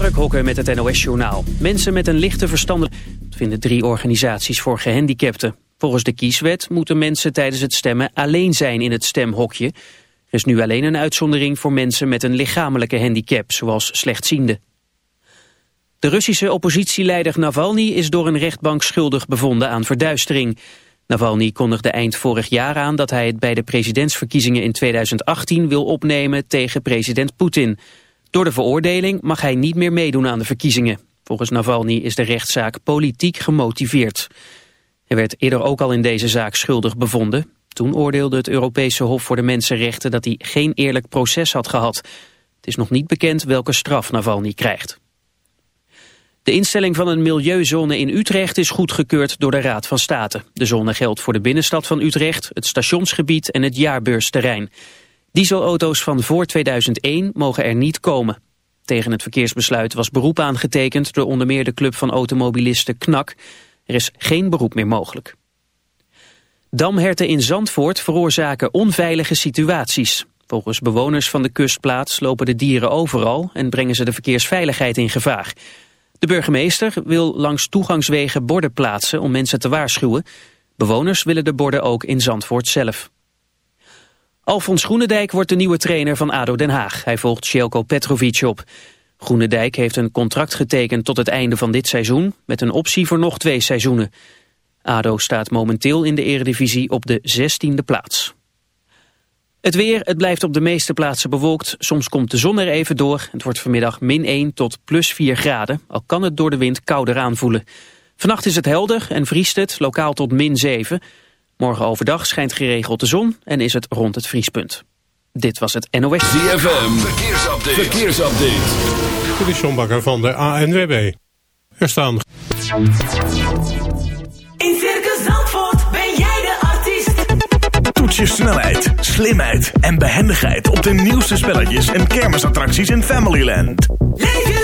Mark Hokker met het NOS Journaal. Mensen met een lichte verstandelijke... vinden drie organisaties voor gehandicapten. Volgens de kieswet moeten mensen tijdens het stemmen alleen zijn in het stemhokje. Er is nu alleen een uitzondering voor mensen met een lichamelijke handicap, zoals slechtzienden. De Russische oppositieleider Navalny is door een rechtbank schuldig bevonden aan verduistering. Navalny kondigde eind vorig jaar aan dat hij het bij de presidentsverkiezingen in 2018 wil opnemen tegen president Poetin. Door de veroordeling mag hij niet meer meedoen aan de verkiezingen. Volgens Navalny is de rechtszaak politiek gemotiveerd. Hij werd eerder ook al in deze zaak schuldig bevonden. Toen oordeelde het Europese Hof voor de Mensenrechten dat hij geen eerlijk proces had gehad. Het is nog niet bekend welke straf Navalny krijgt. De instelling van een milieuzone in Utrecht is goedgekeurd door de Raad van State. De zone geldt voor de binnenstad van Utrecht, het stationsgebied en het jaarbeursterrein. Dieselauto's van voor 2001 mogen er niet komen. Tegen het verkeersbesluit was beroep aangetekend door onder meer de club van automobilisten KNAK. Er is geen beroep meer mogelijk. Damherten in Zandvoort veroorzaken onveilige situaties. Volgens bewoners van de kustplaats lopen de dieren overal en brengen ze de verkeersveiligheid in gevaar. De burgemeester wil langs toegangswegen borden plaatsen om mensen te waarschuwen. Bewoners willen de borden ook in Zandvoort zelf. Alfons Groenendijk wordt de nieuwe trainer van ADO Den Haag. Hij volgt Sjelko Petrovic op. Groenendijk heeft een contract getekend tot het einde van dit seizoen... met een optie voor nog twee seizoenen. ADO staat momenteel in de eredivisie op de 16e plaats. Het weer, het blijft op de meeste plaatsen bewolkt. Soms komt de zon er even door. Het wordt vanmiddag min 1 tot plus 4 graden. Al kan het door de wind kouder aanvoelen. Vannacht is het helder en vriest het, lokaal tot min 7. Morgen overdag schijnt geregeld de zon en is het rond het vriespunt. Dit was het NOS. ZFM, verkeersupdate. verkeersupdate. Dit is Bakker van de ANWB. Er staan... In Circus Zandvoort ben jij de artiest. Toets je snelheid, slimheid en behendigheid op de nieuwste spelletjes en kermisattracties in Familyland. Leef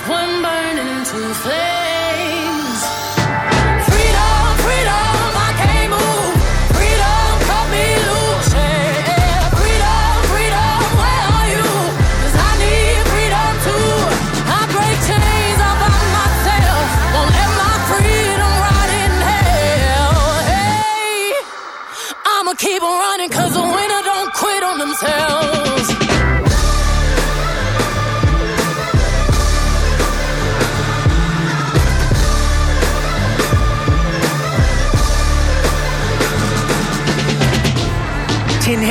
one burning to flame.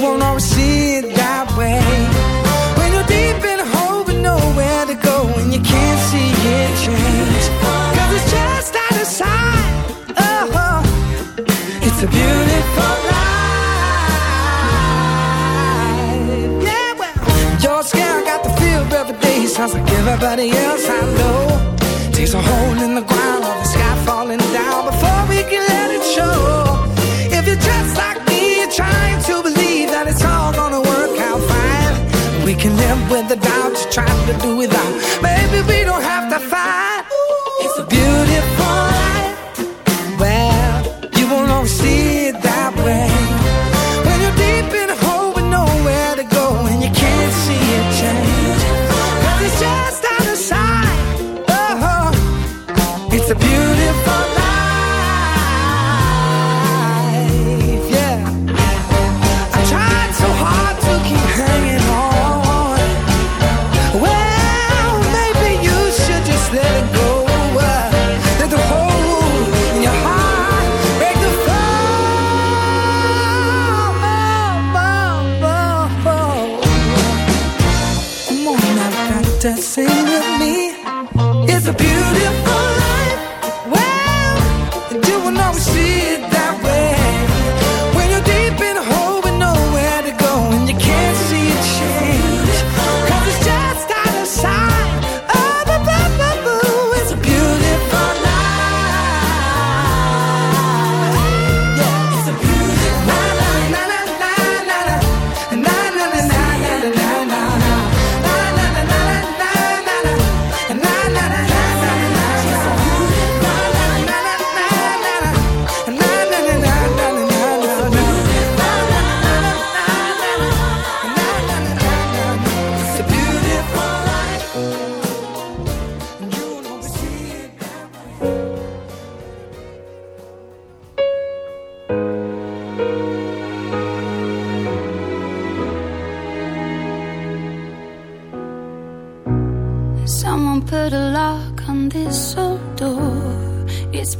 won't always see it that way. When you're deep in a hole with nowhere to go and you can't see it change. Cause it's just out of sight. Oh, it's a beautiful life. Yeah, well, you're scared, got the feel every day. Sounds like everybody else I know. Takes a hole in the ground or the sky falling down trying to believe that it's all gonna work out fine. We can live with the doubt you're trying to do without. Maybe we don't have to fight.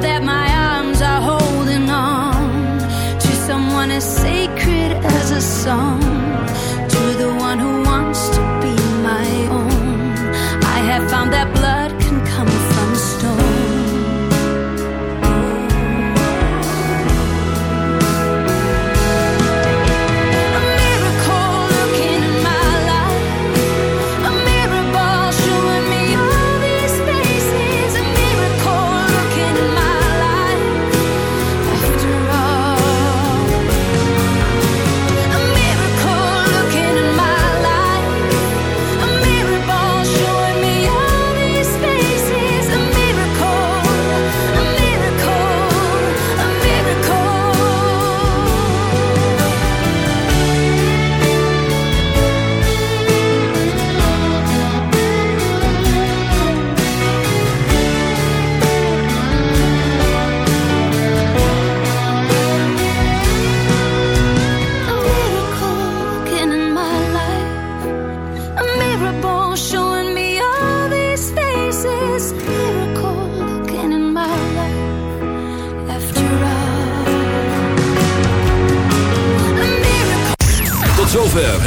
that my arms are holding on to someone as sacred as a song.